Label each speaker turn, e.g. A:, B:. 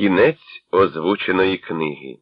A: Кінець озвученої книги.